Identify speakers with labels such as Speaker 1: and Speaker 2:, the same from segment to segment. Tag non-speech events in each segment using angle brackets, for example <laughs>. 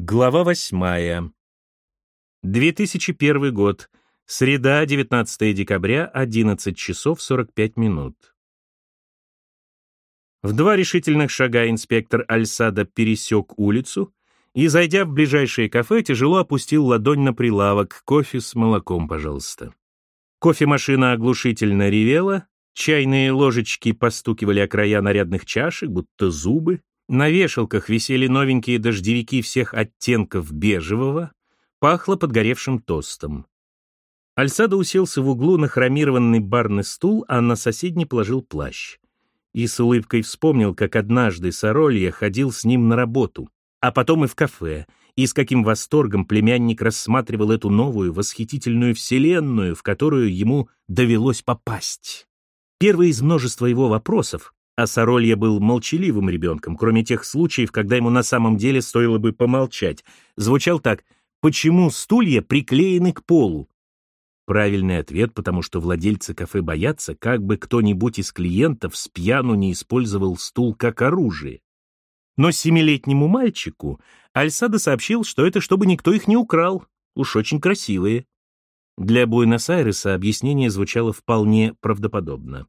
Speaker 1: Глава восьмая. 2001 год. Среда, 19 декабря, 11 часов 45 минут. В два решительных шага инспектор Альсада пересек улицу и, зайдя в ближайшее кафе, тяжело опустил ладонь на прилавок. Кофе с молоком, пожалуйста. Кофемашина оглушительно ревела, чайные ложечки постукивали о края нарядных чашек, будто зубы. На вешалках висели новенькие дождевики всех оттенков бежевого, пахло подгоревшим тостом. Альсадо уселся в углу на хромированный барный стул, а на соседний положил плащ. И с улыбкой вспомнил, как однажды Соролья ходил с ним на работу, а потом и в кафе, и с каким восторгом племянник рассматривал эту новую, восхитительную вселенную, в которую ему довелось попасть. Первый из множества его вопросов а Соролья был молчаливым ребенком, кроме тех случаев, когда ему на самом деле стоило бы помолчать. Звучал так «Почему стулья приклеены к полу?» Правильный ответ, потому что владельцы кафе боятся, как бы кто-нибудь из клиентов с пьяну не использовал стул как оружие. Но семилетнему мальчику Альсадо сообщил, что это чтобы никто их не украл. Уж очень красивые. Для Буэнос-Айреса объяснение звучало вполне правдоподобно.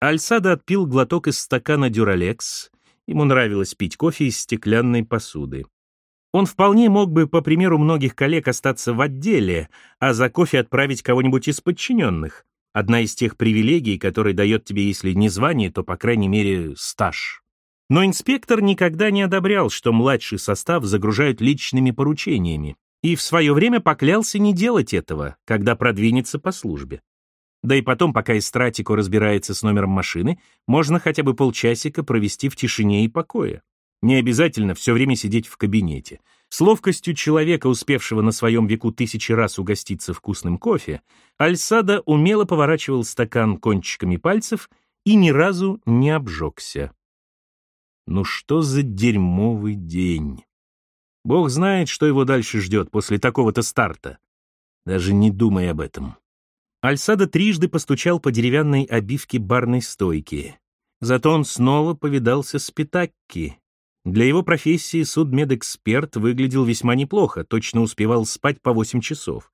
Speaker 1: Альсада отпил глоток из стакана «Дюралекс». Ему нравилось пить кофе из стеклянной посуды. Он вполне мог бы, по примеру многих коллег, остаться в отделе, а за кофе отправить кого-нибудь из подчиненных. Одна из тех привилегий, которые дает тебе, если не звание, то, по крайней мере, стаж. Но инспектор никогда не одобрял, что младший состав загружают личными поручениями, и в свое время поклялся не делать этого, когда продвинется по службе. Да и потом, пока Истратико разбирается с номером машины, можно хотя бы полчасика провести в тишине и покое. Не обязательно все время сидеть в кабинете. С ловкостью человека, успевшего на своем веку тысячи раз угоститься вкусным кофе, Альсада умело поворачивал стакан кончиками пальцев и ни разу не обжегся. Ну что за дерьмовый день? Бог знает, что его дальше ждет после такого-то старта. Даже не думай об этом. Альсада трижды постучал по деревянной обивке барной стойки. Зато он снова повидался с Питакки. Для его профессии судмедэксперт выглядел весьма неплохо, точно успевал спать по 8 часов.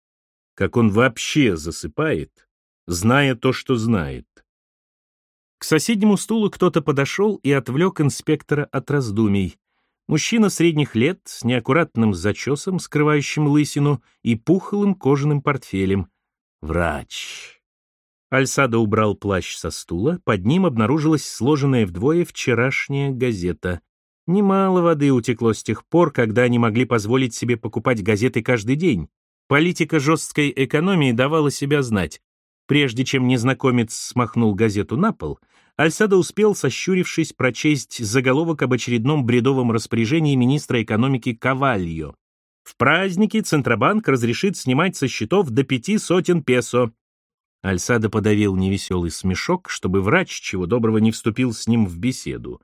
Speaker 1: Как он вообще засыпает, зная то, что знает. К соседнему стулу кто-то подошел и отвлек инспектора от раздумий. Мужчина средних лет с неаккуратным зачесом, скрывающим лысину, и пухлым кожаным портфелем, Врач. Альсадо убрал плащ со стула, под ним обнаружилась сложенная вдвое вчерашняя газета. Немало воды утекло с тех пор, когда они могли позволить себе покупать газеты каждый день. Политика жесткой экономии давала себя знать. Прежде чем незнакомец смахнул газету на пол, Альсадо успел, сощурившись, прочесть заголовок об очередном бредовом распоряжении министра экономики Кавальо. В праздники Центробанк разрешит снимать со счетов до пяти сотен песо. Альсадо подавил невеселый смешок, чтобы врач, чего доброго, не вступил с ним в беседу.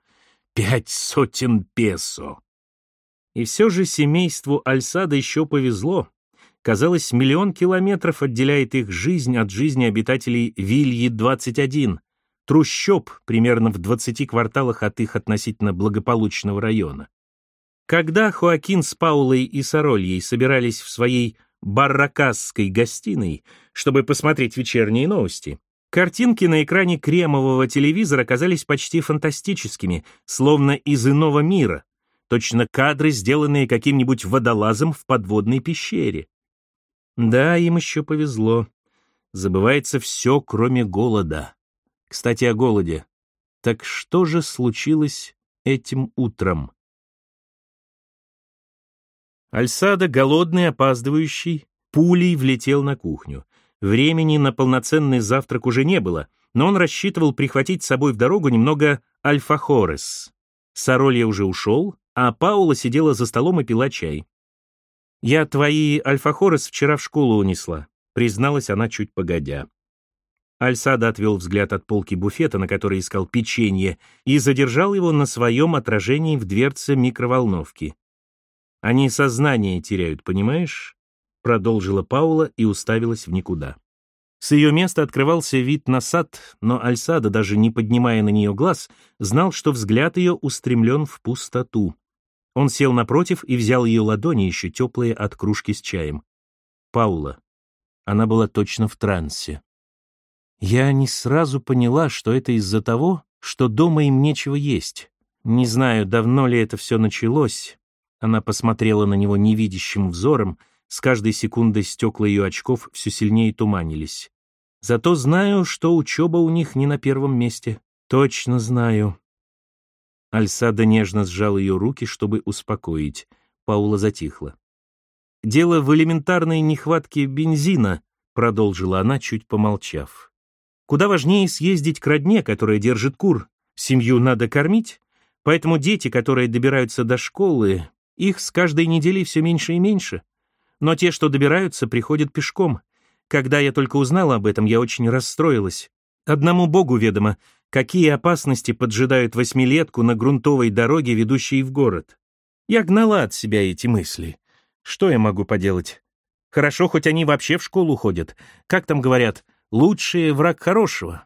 Speaker 1: Пять сотен песо! И все же семейству Альсада еще повезло. Казалось, миллион километров отделяет их жизнь от жизни обитателей Вильи-21, трущоб примерно в 20 кварталах от их относительно благополучного района. Когда Хоакин с Паулой и Сорольей собирались в своей барракасской гостиной, чтобы посмотреть вечерние новости, картинки на экране кремового телевизора казались почти фантастическими, словно из иного мира, точно кадры, сделанные каким-нибудь водолазом в подводной пещере. Да, им еще повезло. Забывается все, кроме голода. Кстати, о голоде. Так что же случилось этим утром? Альсада, голодный, опаздывающий, пулей влетел на кухню. Времени на полноценный завтрак уже не было, но он рассчитывал прихватить с собой в дорогу немного альфахорес. Соролья уже ушел, а Паула сидела за столом и пила чай. «Я твои альфахорес вчера в школу унесла», — призналась она чуть погодя. Альсада отвел взгляд от полки буфета, на которой искал печенье, и задержал его на своем отражении в дверце микроволновки. Они сознание теряют, понимаешь? Продолжила Паула и уставилась в никуда. С ее места открывался вид на сад, но Альсада, даже не поднимая на нее глаз, знал, что взгляд ее устремлен в пустоту. Он сел напротив и взял ее ладони, еще теплые от кружки с чаем. Паула. Она была точно в трансе. Я не сразу поняла, что это из-за того, что дома им нечего есть. Не знаю, давно ли это все началось. Она посмотрела на него невидящим взором, с каждой секундой стекла ее очков все сильнее туманились. Зато знаю, что учеба у них не на первом месте. Точно знаю. Альсада нежно сжал ее руки, чтобы успокоить. Паула затихла. «Дело в элементарной нехватке бензина», — продолжила она, чуть помолчав. «Куда важнее съездить к родне, которая держит кур. Семью надо кормить, поэтому дети, которые добираются до школы, их с каждой неделей все меньше и меньше. Но те, что добираются, приходят пешком. Когда я только узнала об этом, я очень расстроилась. Одному Богу ведомо, какие опасности поджидают восьмилетку на грунтовой дороге, ведущей в город. Я гнала от себя эти мысли. Что я могу поделать? Хорошо, хоть они вообще в школу ходят. Как там говорят, лучший враг хорошего.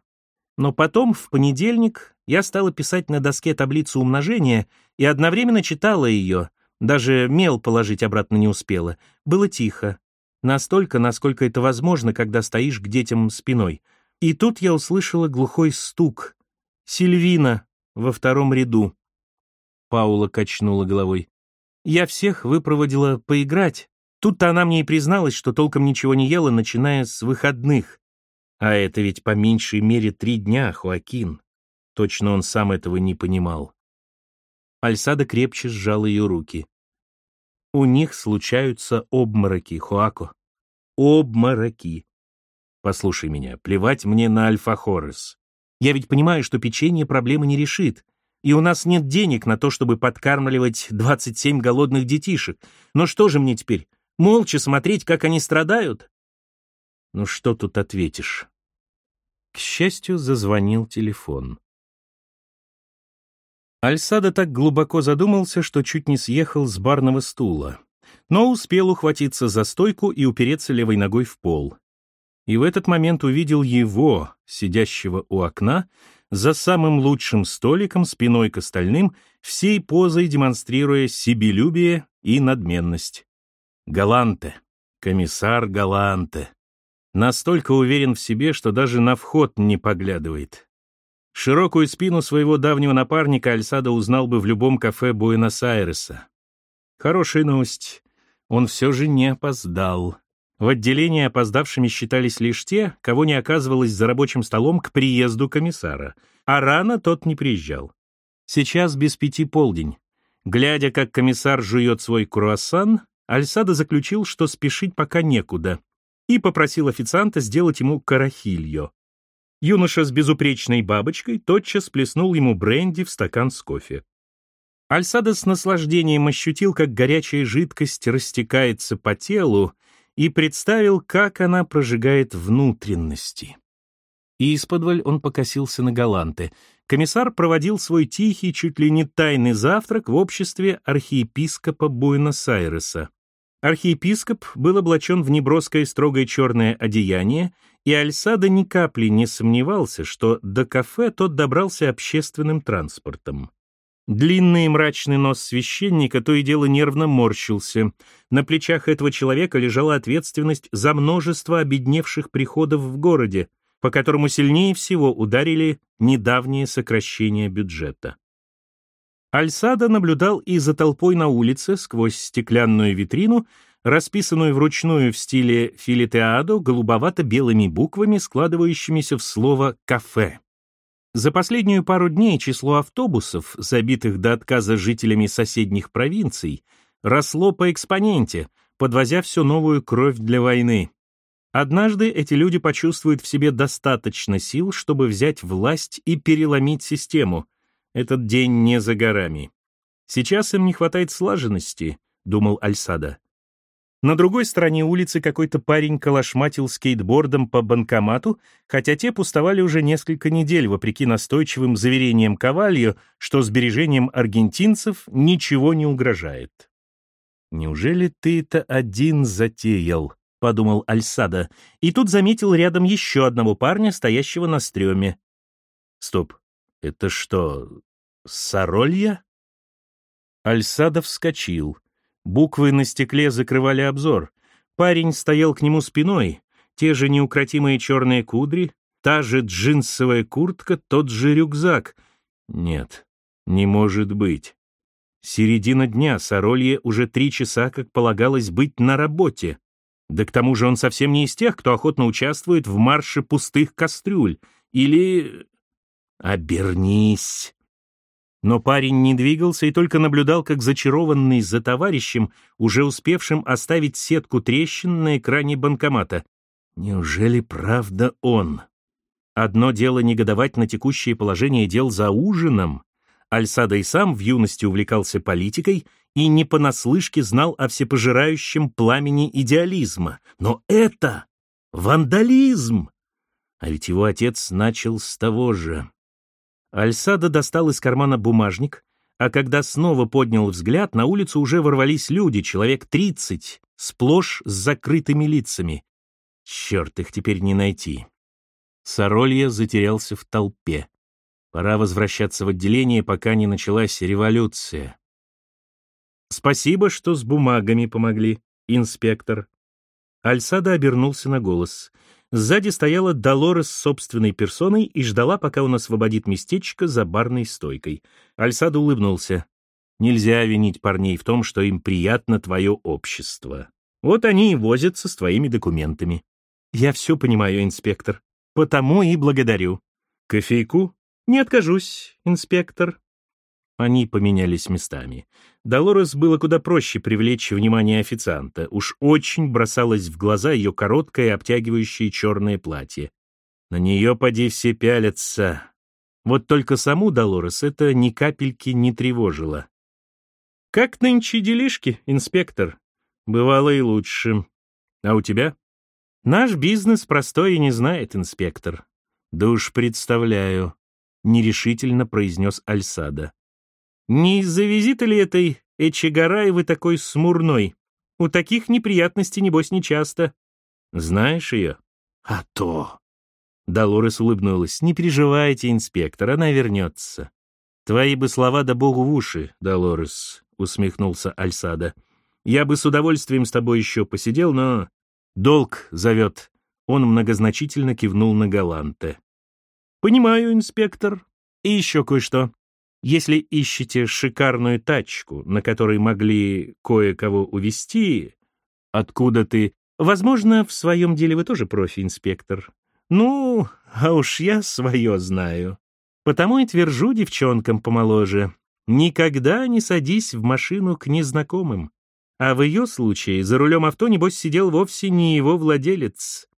Speaker 1: Но потом, в понедельник, я стала писать на доске таблицу умножения и одновременно читала ее, даже мел положить обратно не успела. Было тихо. Настолько, насколько это возможно, когда стоишь к детям спиной. И тут я услышала глухой стук. «Сильвина!» во втором ряду. Паула качнула головой. Я всех выпроводила поиграть. Тут-то она мне и призналась, что толком ничего не ела, начиная с выходных. А это ведь по меньшей мере три дня, Хуакин. Точно он сам этого не понимал. Альсада крепче сжал ее руки. У них случаются обмороки, Хуако. Обмороки. Послушай меня, плевать мне на Альфа-Хорес. Я ведь понимаю, что печенье проблемы не решит и у нас нет денег на то, чтобы подкармливать 27 голодных детишек. Но что же мне теперь, молча смотреть, как они страдают? Ну что тут ответишь? К счастью, зазвонил телефон. Альсада так глубоко задумался, что чуть не съехал с барного стула, но успел ухватиться за стойку и упереться левой ногой в пол. И в этот момент увидел его, сидящего у окна, за самым лучшим столиком спиной к остальным, всей позой демонстрируя себелюбие и надменность. Галанте, комиссар Галанте. Настолько уверен в себе, что даже на вход не поглядывает. Широкую спину своего давнего напарника Альсадо узнал бы в любом кафе Буэнос-Айреса. Хорошая новость. Он все же не опоздал. В отделении опоздавшими считались лишь те, кого не оказывалось за рабочим столом к приезду комиссара, а рано тот не приезжал. Сейчас без пяти полдень. Глядя, как комиссар жует свой круассан, Альсада заключил, что спешить пока некуда, и попросил официанта сделать ему карахильо. Юноша с безупречной бабочкой тотчас плеснул ему бренди в стакан с кофе. Альсада с наслаждением ощутил, как горячая жидкость растекается по телу, и представил, как она прожигает внутренности. И исподволь он покосился на Галанте. Комиссар проводил свой тихий, чуть ли не тайный завтрак в обществе архиепископа Буэнос-Айреса. Архиепископ был облачен в неброское строгое черное одеяние, и Альсада ни капли не сомневался, что до кафе тот добрался общественным транспортом. Длинный мрачный нос священника то и дело нервно морщился. На плечах этого человека лежала ответственность за множество обедневших приходов в городе, по которому сильнее всего ударили недавние сокращения бюджета. Альсада наблюдал и за толпой на улице сквозь стеклянную витрину, расписанную вручную в стиле филитеадо голубовато-белыми буквами, складывающимися в слово «кафе». За последнюю пару дней число автобусов, забитых до отказа жителями соседних провинций, росло по экспоненте, подвозя всю новую кровь для войны. Однажды эти люди почувствуют в себе достаточно сил, чтобы взять власть и переломить систему. Этот день не за горами. Сейчас им не хватает слаженности, думал Альсада. На другой стороне улицы какой-то парень калашматил скейтбордом по банкомату, хотя те пустовали уже несколько недель, вопреки настойчивым заверениям Ковальо, что сбережением аргентинцев ничего не угрожает. «Неужели ты это один затеял?» — подумал Альсада, и тут заметил рядом еще одного парня, стоящего на стреме. «Стоп, это что, Соролья?» Альсадов вскочил. Буквы на стекле закрывали обзор. Парень стоял к нему спиной. Те же неукротимые черные кудри, та же джинсовая куртка, тот же рюкзак. Нет, не может быть. Середина дня, Соролье уже три часа, как полагалось, быть на работе. Да к тому же он совсем не из тех, кто охотно участвует в марше пустых кастрюль. Или... Обернись. Но парень не двигался и только наблюдал, как зачарованный за товарищем, уже успевшим оставить сетку трещин на экране банкомата. Неужели правда он? Одно дело негодовать на текущее положение дел за ужином. Альсада и сам в юности увлекался политикой и не понаслышке знал о всепожирающем пламени идеализма. Но это вандализм! А ведь его отец начал с того же. Альсада достал из кармана бумажник, а когда снова поднял взгляд, на улицу уже ворвались люди, человек тридцать, сплошь с закрытыми лицами. Черт, их теперь не найти. Соролья затерялся в толпе. Пора возвращаться в отделение, пока не началась революция. «Спасибо, что с бумагами помогли, инспектор». Альсада обернулся на голос. Сзади стояла Долорес с собственной персоной и ждала, пока он освободит местечко за барной стойкой. Альсадо улыбнулся. «Нельзя винить парней в том, что им приятно твое общество. Вот они и возятся с твоими документами». «Я все понимаю, инспектор. Потому и благодарю». «Кофейку?» «Не откажусь, инспектор». Они поменялись местами. Долорес было куда проще привлечь внимание официанта. Уж очень бросалось в глаза ее короткое обтягивающее черное платье. На нее поди все пялятся. Вот только саму Долорес это ни капельки не тревожило. «Как нынче делишки, инспектор?» «Бывало и лучше. А у тебя?» «Наш бизнес простой и не знает, инспектор». «Да уж представляю», — нерешительно произнес Альсада. Не из-за визита ли этой Эчегараевы такой смурной? У таких неприятностей, небось, нечасто. Знаешь ее? А то. Долорес улыбнулась. Не переживайте, инспектор, она вернется. Твои бы слова да богу в уши, Долорес, усмехнулся Альсада. Я бы с удовольствием с тобой еще посидел, но... Долг зовет. Он многозначительно кивнул на Галанте. «Понимаю, инспектор. И еще кое-что. Если ищете шикарную тачку, на которой могли кое-кого увезти, откуда ты... Возможно, в своем деле вы тоже профи-инспектор. Ну, а уж я свое знаю. Потому и твержу девчонкам помоложе. Никогда не садись в машину к незнакомым. А в ее случае за рулем авто, небось, сидел вовсе не его владелец.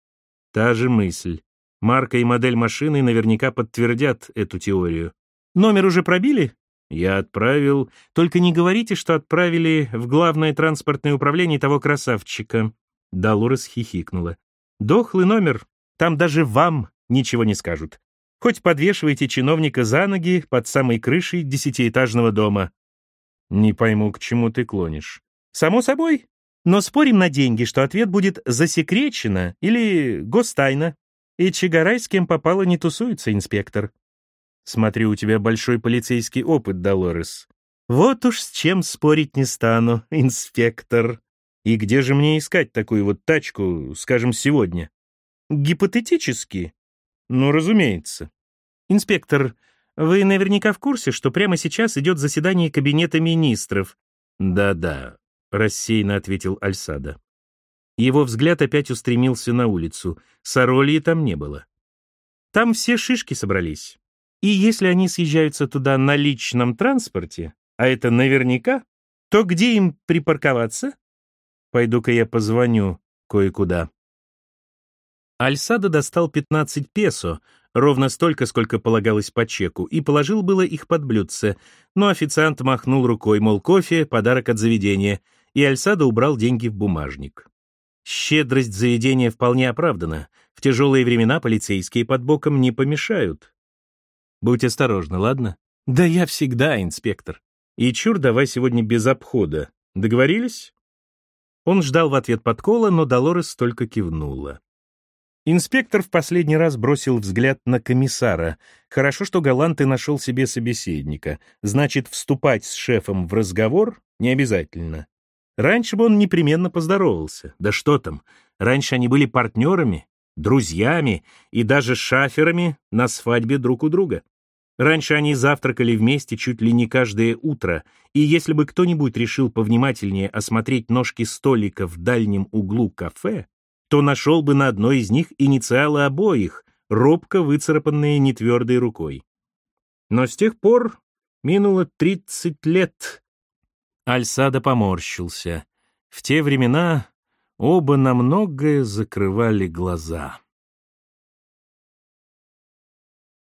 Speaker 1: Та же мысль. Марка и модель машины наверняка подтвердят эту теорию. Номер уже пробили? Я отправил. Только не говорите, что отправили в главное транспортное управление того красавчика. Долорес хихикнула. Дохлый номер. Там даже вам ничего не скажут. Хоть подвешивайте чиновника за ноги под самой крышей десятиэтажного дома. Не пойму, к чему ты клонишь. Само собой. Но спорим на деньги, что ответ будет засекречено или гостайна. И Чигарай с кем попало не тусуется, инспектор. Смотрю, у тебя большой полицейский опыт, Долорес. Вот уж с чем спорить не стану, <laughs> инспектор. И где же мне искать такую вот тачку, скажем, сегодня? Гипотетически? Ну, разумеется. Инспектор, вы наверняка в курсе, что прямо сейчас идет заседание Кабинета министров. Да-да, рассеянно ответил Альсада. Его взгляд опять устремился на улицу. Сорольи там не было. Там все шишки собрались. И если они съезжаются туда на личном транспорте, а это наверняка, то где им припарковаться? Пойду-ка я позвоню кое-куда. Альсадо достал 15 песо, ровно столько, сколько полагалось по чеку, и положил было их под блюдце, но официант махнул рукой, мол, кофе — подарок от заведения, и Альсадо убрал деньги в бумажник. Щедрость заведения вполне оправдана. В тяжелые времена полицейские под боком не помешают. Будь осторожна, ладно? Да я всегда инспектор. И чур давай сегодня без обхода. Договорились? Он ждал в ответ подкола, но Долорес только кивнула. Инспектор в последний раз бросил взгляд на комиссара. Хорошо, что Галанты нашел себе собеседника. Значит, вступать с шефом в разговор не обязательно. Раньше бы он непременно поздоровался. Да что там, раньше они были партнерами, друзьями и даже шаферами на свадьбе друг у друга. Раньше они завтракали вместе чуть ли не каждое утро, и если бы кто-нибудь решил повнимательнее осмотреть ножки столика в дальнем углу кафе, то нашел бы на одной из них инициалы обоих, робко выцарапанные нетвердой рукой. Но с тех пор минуло 30 лет. Альсада поморщился. В те времена оба на многое закрывали глаза.